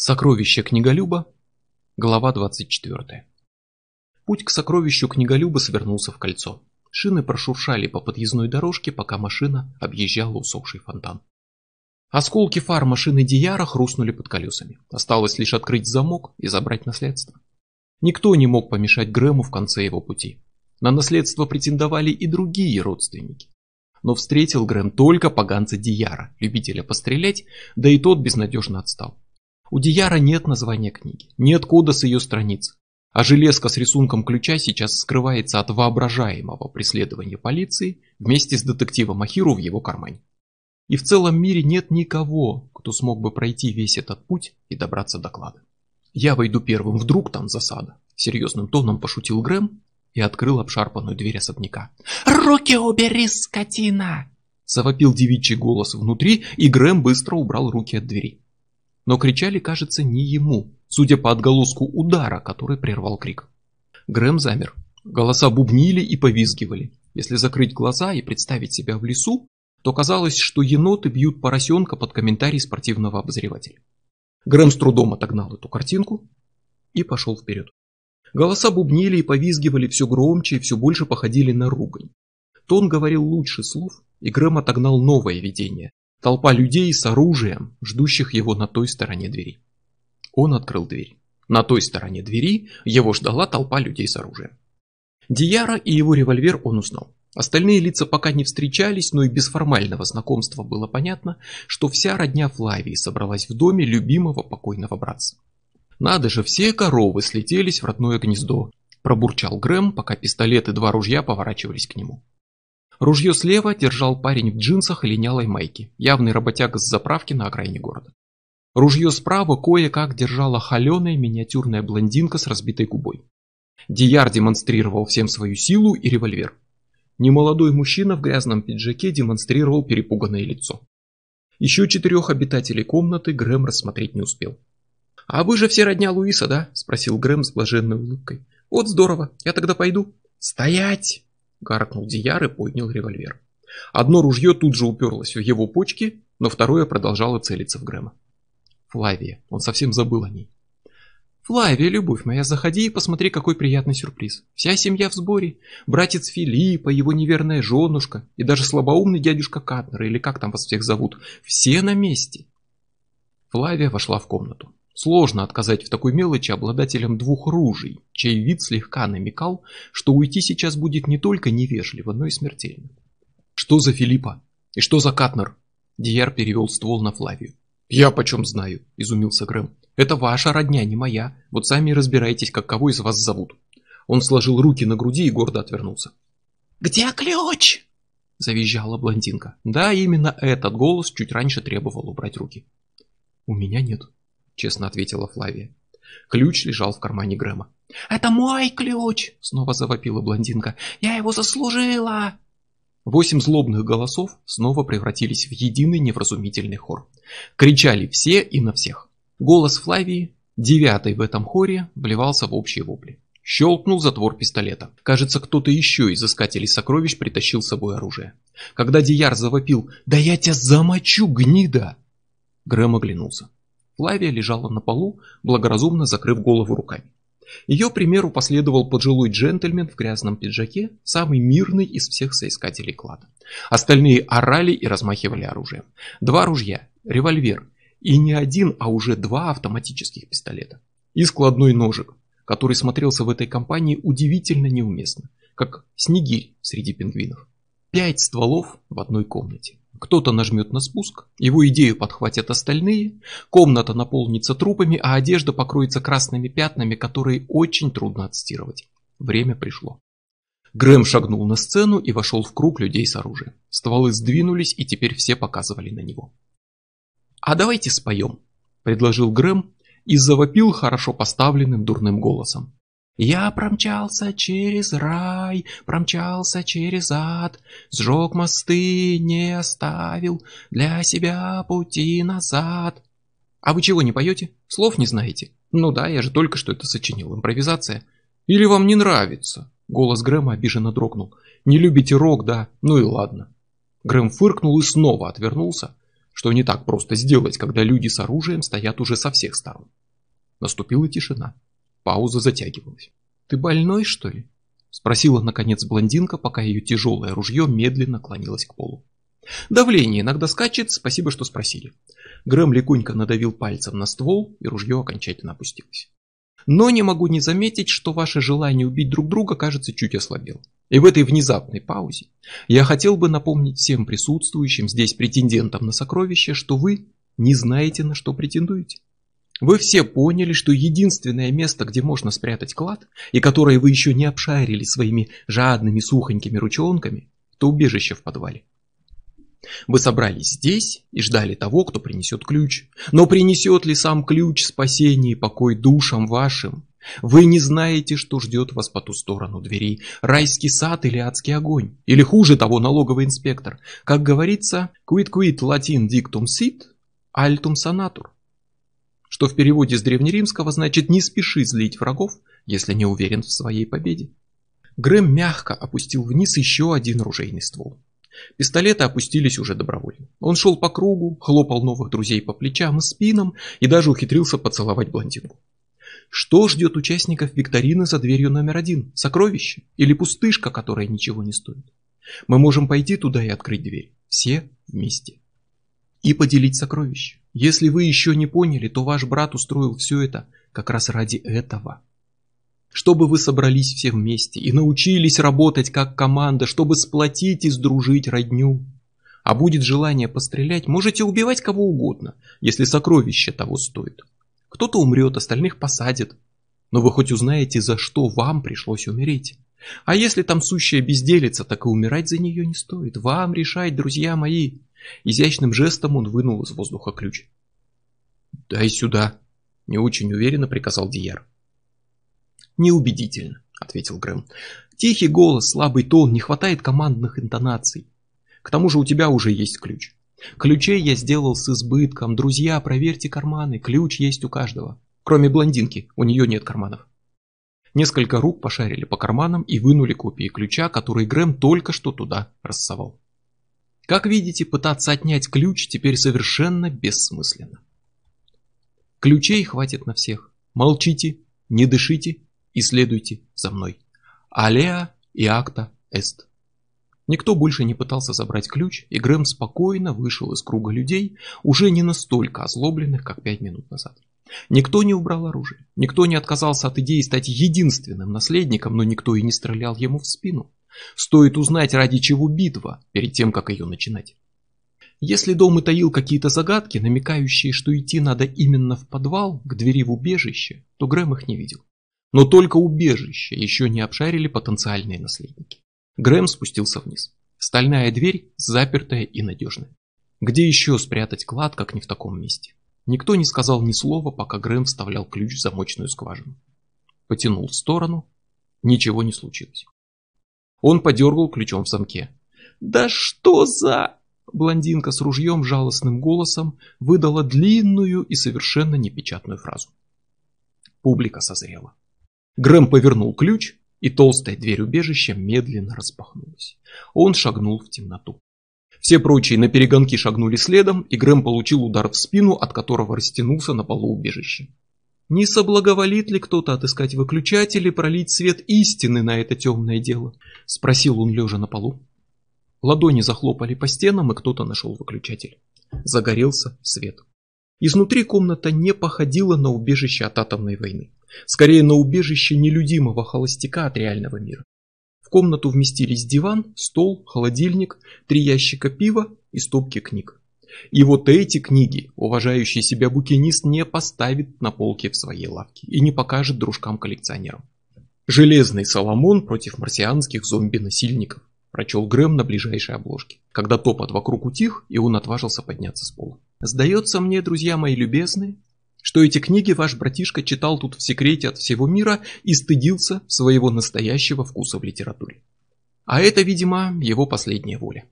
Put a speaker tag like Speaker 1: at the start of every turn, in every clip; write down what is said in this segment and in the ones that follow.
Speaker 1: Сокровище книголюба, глава 24. Путь к сокровищу книголюба свернулся в кольцо. Шины прошуршали по подъездной дорожке, пока машина объезжала усохший фонтан. Осколки фар машины Дияра хрустнули под колесами. Осталось лишь открыть замок и забрать наследство. Никто не мог помешать Грэму в конце его пути. На наследство претендовали и другие родственники. Но встретил Грэм только поганца Дияра, любителя пострелять, да и тот безнадежно отстал. У Дияра нет названия книги, нет кода с ее страниц, а железка с рисунком ключа сейчас скрывается от воображаемого преследования полиции вместе с детективом Ахиру в его кармане. И в целом мире нет никого, кто смог бы пройти весь этот путь и добраться до клада. Я войду первым, вдруг там засада. Серьезным тоном пошутил Грэм и открыл обшарпанную дверь особняка.
Speaker 2: «Руки убери, скотина!»
Speaker 1: Завопил девичий голос внутри, и Грэм быстро убрал руки от двери но кричали, кажется, не ему, судя по отголоску удара, который прервал крик. Грэм замер. Голоса бубнили и повизгивали. Если закрыть глаза и представить себя в лесу, то казалось, что еноты бьют поросенка под комментарий спортивного обозревателя. Грэм с трудом отогнал эту картинку и пошел вперед. Голоса бубнили и повизгивали все громче и все больше походили на ругань. Тон говорил лучше слов, и Грэм отогнал новое видение, Толпа людей с оружием, ждущих его на той стороне двери. Он открыл дверь. На той стороне двери его ждала толпа людей с оружием. Дияра и его револьвер он узнал. Остальные лица пока не встречались, но и без формального знакомства было понятно, что вся родня Флавии собралась в доме любимого покойного братца. «Надо же, все коровы слетелись в родное гнездо», – пробурчал Грэм, пока пистолет и два ружья поворачивались к нему. Ружье слева держал парень в джинсах и линялой майке, явный работяга с заправки на окраине города. Ружье справа кое-как держала холеная миниатюрная блондинка с разбитой губой. Дияр демонстрировал всем свою силу и револьвер. Немолодой мужчина в грязном пиджаке демонстрировал перепуганное лицо. Еще четырех обитателей комнаты Грэм рассмотреть не успел. «А вы же все родня Луиса, да?» – спросил Грэм с блаженной улыбкой. «Вот здорово, я тогда пойду». «Стоять!» Гаркнул Дияр и поднял револьвер. Одно ружье тут же уперлось в его почки, но второе продолжало целиться в Грэма. Флавия, он совсем забыл о ней. «Флавия, любовь моя, заходи и посмотри, какой приятный сюрприз. Вся семья в сборе. Братец Филиппа, его неверная женушка и даже слабоумный дядюшка Катнер, или как там вас всех зовут, все на месте». Флавия вошла в комнату. Сложно отказать в такой мелочи обладателям двух ружей, чей вид слегка намекал, что уйти сейчас будет не только невежливо, но и смертельно. «Что за Филиппа? И что за Катнер?» Дияр перевел ствол на Флавию. «Я почем знаю?» – изумился Грэм. «Это ваша родня, не моя. Вот сами разбирайтесь, как кого из вас зовут». Он сложил руки на груди и гордо отвернулся.
Speaker 2: «Где ключ?» – завизжала блондинка.
Speaker 1: Да, именно этот голос чуть раньше требовал убрать руки. «У меня нет», честно ответила Флавия. Ключ лежал в кармане Грэма.
Speaker 2: «Это мой ключ!» — снова завопила блондинка. «Я его заслужила!»
Speaker 1: Восемь злобных голосов снова превратились в единый невразумительный хор. Кричали все и на всех. Голос Флавии, девятый в этом хоре, вливался в общие вопли. Щелкнул затвор пистолета. Кажется, кто-то еще из искателей сокровищ притащил с собой оружие. Когда Дияр завопил «Да я тебя замочу, гнида!» Грэм оглянулся. Флавия лежала на полу, благоразумно закрыв голову руками. Ее примеру последовал пожилой джентльмен в грязном пиджаке, самый мирный из всех соискателей клада. Остальные орали и размахивали оружием. Два ружья, револьвер и не один, а уже два автоматических пистолета. И складной ножик, который смотрелся в этой компании удивительно неуместно, как снегирь среди пингвинов. Пять стволов в одной комнате. Кто-то нажмет на спуск, его идею подхватят остальные, комната наполнится трупами, а одежда покроется красными пятнами, которые очень трудно отстирывать. Время пришло. Грэм шагнул на сцену и вошел в круг людей с оружием. Стволы сдвинулись, и теперь все показывали на него. «А давайте споем», — предложил Грэм и завопил хорошо поставленным дурным голосом. Я промчался через рай, промчался через ад, Сжег мосты, не оставил для себя пути назад. А вы чего не поете? Слов не знаете? Ну да, я же только что это сочинил, импровизация. Или вам не нравится? Голос Грэма обиженно дрогнул. Не любите рок, да? Ну и ладно. Грэм фыркнул и снова отвернулся. что не так просто сделать, когда люди с оружием стоят уже со всех сторон. Наступила тишина. Пауза затягивалась. «Ты больной, что ли?» Спросила, наконец, блондинка, пока ее тяжелое ружье медленно клонилось к полу. Давление иногда скачет, спасибо, что спросили. Грэм легонько надавил пальцем на ствол, и ружье окончательно опустилось. Но не могу не заметить, что ваше желание убить друг друга, кажется, чуть ослабело. И в этой внезапной паузе я хотел бы напомнить всем присутствующим здесь претендентам на сокровище, что вы не знаете, на что претендуете. Вы все поняли, что единственное место, где можно спрятать клад, и которое вы еще не обшарили своими жадными сухонькими ручонками, то убежище в подвале. Вы собрались здесь и ждали того, кто принесет ключ. Но принесет ли сам ключ спасение и покой душам вашим? Вы не знаете, что ждет вас по ту сторону дверей. Райский сад или адский огонь? Или хуже того, налоговый инспектор. Как говорится, quid quid latin dictum sit, altum sanatur. Что в переводе с древнеримского значит «не спеши злить врагов, если не уверен в своей победе». Грэм мягко опустил вниз еще один ружейный ствол. Пистолеты опустились уже добровольно. Он шел по кругу, хлопал новых друзей по плечам и спинам и даже ухитрился поцеловать блондинку. Что ждет участников викторины за дверью номер один? Сокровище? Или пустышка, которая ничего не стоит? Мы можем пойти туда и открыть дверь. Все вместе. И поделить сокровище. Если вы еще не поняли, то ваш брат устроил все это как раз ради этого чтобы вы собрались все вместе и научились работать как команда, чтобы сплотить и сдружить родню. А будет желание пострелять, можете убивать кого угодно, если сокровище того стоит. Кто-то умрет, остальных посадят. Но вы хоть узнаете, за что вам пришлось умереть. А если там сущая безделица, так и умирать за нее не стоит. Вам решать, друзья мои. Изящным жестом он вынул из воздуха ключ. «Дай сюда», — не очень уверенно приказал Дияр. «Неубедительно», — ответил Грэм. «Тихий голос, слабый тон, не хватает командных интонаций. К тому же у тебя уже есть ключ. Ключей я сделал с избытком. Друзья, проверьте карманы, ключ есть у каждого. Кроме блондинки, у нее нет карманов». Несколько рук пошарили по карманам и вынули копии ключа, который Грэм только что туда рассовал. Как видите, пытаться отнять ключ теперь совершенно бессмысленно. Ключей хватит на всех. Молчите, не дышите и следуйте за мной. Алеа и акта эст. Никто больше не пытался забрать ключ, и Грэм спокойно вышел из круга людей, уже не настолько озлобленных, как пять минут назад. Никто не убрал оружие, никто не отказался от идеи стать единственным наследником, но никто и не стрелял ему в спину. Стоит узнать, ради чего битва, перед тем, как ее начинать. Если дом и таил какие-то загадки, намекающие, что идти надо именно в подвал, к двери в убежище, то Грэм их не видел. Но только убежище еще не обшарили потенциальные наследники. Грэм спустился вниз. Стальная дверь, запертая и надежная. Где еще спрятать клад, как не в таком месте? Никто не сказал ни слова, пока Грэм вставлял ключ в замочную скважину. Потянул в сторону. Ничего не случилось. Он подергал ключом в замке. «Да что за...» Блондинка с ружьем жалостным голосом выдала длинную и совершенно непечатную фразу. Публика созрела. Грэм повернул ключ, и толстая дверь убежища медленно распахнулась. Он шагнул в темноту. Все прочие на перегонки шагнули следом, и Грэм получил удар в спину, от которого растянулся на полу убежища. Не соблаговолит ли кто-то отыскать выключатель и пролить свет истины на это темное дело? Спросил он, лежа на полу. Ладони захлопали по стенам, и кто-то нашел выключатель. Загорелся свет. Изнутри комната не походила на убежище от атомной войны. Скорее на убежище нелюдимого холостяка от реального мира. В комнату вместились диван, стол, холодильник, три ящика пива и стопки книг. И вот эти книги уважающий себя букинист не поставит на полке в своей лавке и не покажет дружкам-коллекционерам. «Железный Соломон против марсианских зомби-насильников», прочел Грэм на ближайшей обложке, когда топот вокруг утих, и он отважился подняться с пола. «Сдается мне, друзья мои любезные, что эти книги ваш братишка читал тут в секрете от всего мира и стыдился своего настоящего вкуса в литературе. А это, видимо, его последняя воля.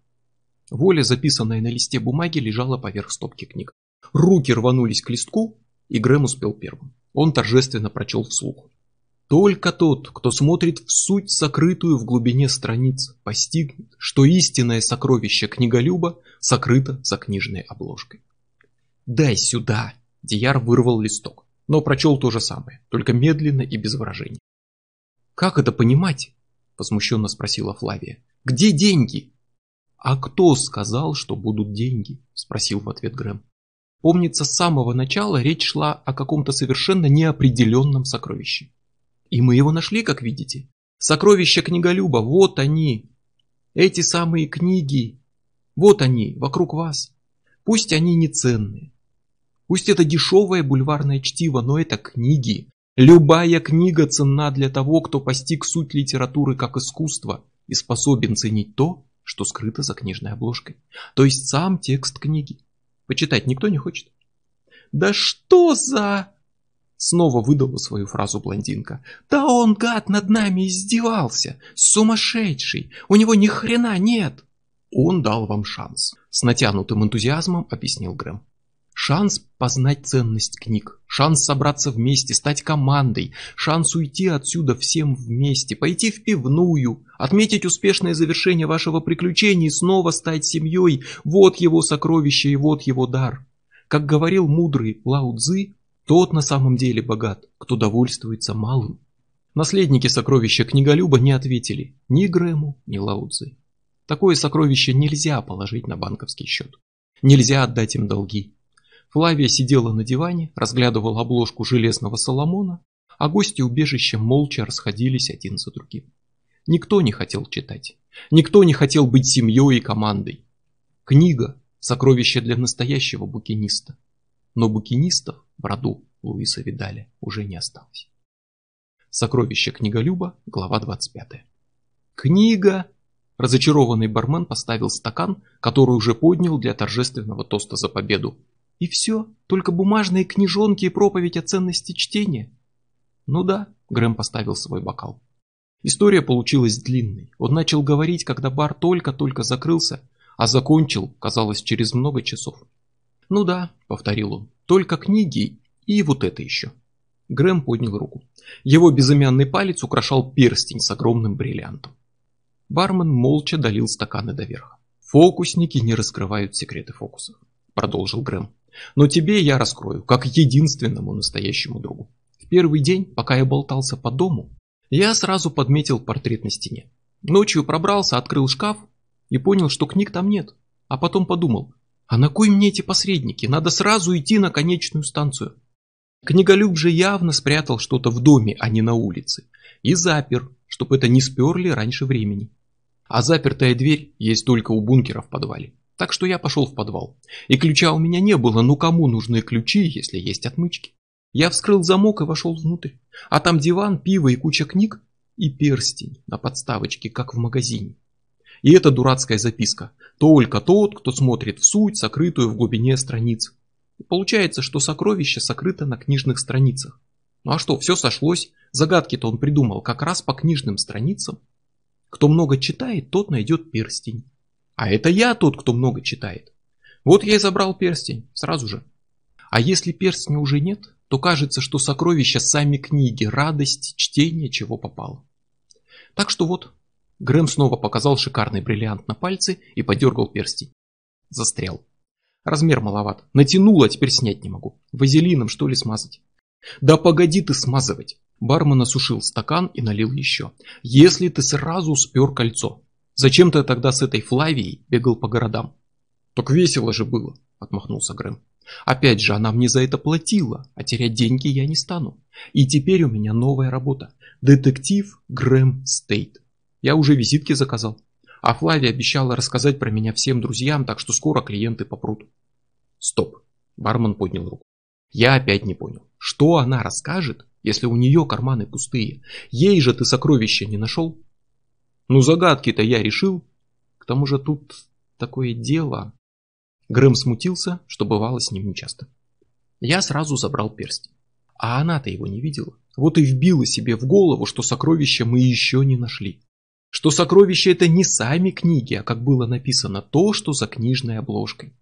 Speaker 1: Воля, записанная на листе бумаги, лежала поверх стопки книг. Руки рванулись к листку, и Грэм успел первым. Он торжественно прочел вслух. Только тот, кто смотрит в суть, сокрытую в глубине страниц, постигнет, что истинное сокровище книголюба сокрыто за книжной обложкой. «Дай сюда!» Дияр вырвал листок, но прочел то же самое, только медленно и без выражения. «Как это понимать?» – возмущенно спросила Флавия. «Где деньги?» «А кто сказал, что будут деньги?» – спросил в ответ Грэм. Помнится, с самого начала речь шла о каком-то совершенно неопределенном сокровище. И мы его нашли, как видите. Сокровища книголюба, вот они. Эти самые книги. Вот они, вокруг вас. Пусть они не ценные. Пусть это дешевое бульварное чтиво, но это книги. Любая книга ценна для того, кто постиг суть литературы как искусство и способен ценить то, что скрыто за книжной обложкой. То есть сам текст книги. Почитать никто не хочет. «Да что за...» Снова выдала свою фразу блондинка. «Да он, гад, над нами издевался! Сумасшедший! У него ни хрена нет!» «Он дал вам шанс», — с натянутым энтузиазмом объяснил Грэм. Шанс познать ценность книг, шанс собраться вместе, стать командой, шанс уйти отсюда всем вместе, пойти в пивную, отметить успешное завершение вашего приключения и снова стать семьей. Вот его сокровище и вот его дар. Как говорил мудрый Лао Цзы, тот на самом деле богат, кто довольствуется малым. Наследники сокровища книголюба не ответили ни Грэму, ни Лао Цзы. Такое сокровище нельзя положить на банковский счет. Нельзя отдать им долги. Флавия сидела на диване, разглядывала обложку железного Соломона, а гости убежища молча расходились один за другим. Никто не хотел читать. Никто не хотел быть семьей и командой. Книга – сокровище для настоящего букиниста. Но букинистов в роду Луиса Видаля уже не осталось. Сокровище книголюба, глава 25. Книга! Разочарованный бармен поставил стакан, который уже поднял для торжественного тоста за победу, и все, только бумажные книжонки и проповедь о ценности чтения. Ну да, Грэм поставил свой бокал. История получилась длинной. Он начал говорить, когда бар только-только закрылся, а закончил, казалось, через много часов. «Ну да», — повторил он, — «только книги и вот это еще». Грэм поднял руку. Его безымянный палец украшал перстень с огромным бриллиантом. Бармен молча долил стаканы до верха. «Фокусники не раскрывают секреты фокусов», — продолжил Грэм. Но тебе я раскрою, как единственному настоящему другу. В первый день, пока я болтался по дому, я сразу подметил портрет на стене. Ночью пробрался, открыл шкаф и понял, что книг там нет. А потом подумал, а на кой мне эти посредники? Надо сразу идти на конечную станцию. Книголюб же явно спрятал что-то в доме, а не на улице. И запер, чтобы это не сперли раньше времени. А запертая дверь есть только у бункера в подвале. Так что я пошел в подвал. И ключа у меня не было, ну кому нужны ключи, если есть отмычки? Я вскрыл замок и вошел внутрь. А там диван, пиво и куча книг, и перстень на подставочке, как в магазине. И эта дурацкая записка. Только тот, кто смотрит в суть, сокрытую в глубине страниц. И получается, что сокровище сокрыто на книжных страницах. Ну а что, все сошлось. Загадки-то он придумал как раз по книжным страницам. Кто много читает, тот найдет перстень. А это я тот, кто много читает. Вот я и забрал перстень, сразу же. А если перстня уже нет, то кажется, что сокровища сами книги, радость, чтение, чего попало. Так что вот, Грэм снова показал шикарный бриллиант на пальце и подергал перстень. Застрял. Размер маловат. Натянул, а теперь снять не могу. Вазелином что ли смазать? Да погоди ты смазывать. Бармен осушил стакан и налил еще. Если ты сразу спер кольцо, Зачем ты тогда с этой Флавией бегал по городам? Так весело же было, отмахнулся Грэм. Опять же, она мне за это платила, а терять деньги я не стану. И теперь у меня новая работа. Детектив Грэм Стейт. Я уже визитки заказал. А Флавия обещала рассказать про меня всем друзьям, так что скоро клиенты попрут. Стоп. Бармен поднял руку. Я опять не понял. Что она расскажет, если у нее карманы пустые? Ей же ты сокровища не нашел? Ну загадки-то я решил. К тому же тут такое дело. Грэм смутился, что бывало с ним нечасто. Я сразу забрал перстень. А она-то его не видела. Вот и вбила себе в голову, что сокровища мы еще не нашли. Что сокровища это не сами книги, а как было написано, то, что за книжной обложкой.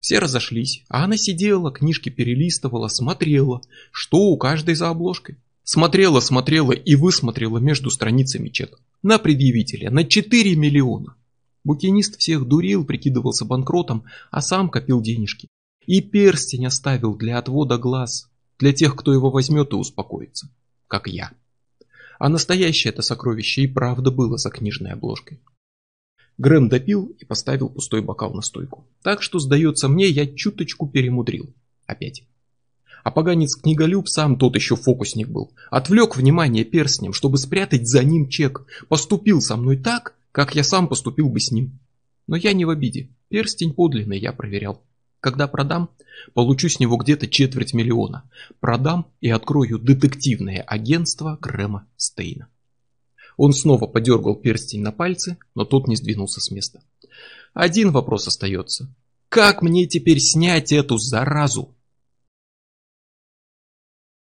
Speaker 1: Все разошлись, а она сидела, книжки перелистывала, смотрела, что у каждой за обложкой. Смотрела, смотрела и высмотрела между страницами чек. На предъявителя, на 4 миллиона. Букинист всех дурил, прикидывался банкротом, а сам копил денежки. И перстень оставил для отвода глаз, для тех, кто его возьмет и успокоится, как я. А настоящее это сокровище и правда было за книжной обложкой. Грэм допил и поставил пустой бокал на стойку. Так что, сдается мне, я чуточку перемудрил. Опять. А поганец-книголюб сам тот еще фокусник был. Отвлек внимание перстнем, чтобы спрятать за ним чек. Поступил со мной так, как я сам поступил бы с ним. Но я не в обиде. Перстень подлинный я проверял. Когда продам, получу с него где-то четверть миллиона. Продам и открою детективное агентство Грэма Стейна. Он снова подергал перстень на пальце, но тот не сдвинулся с места. Один вопрос остается. Как мне теперь снять эту заразу?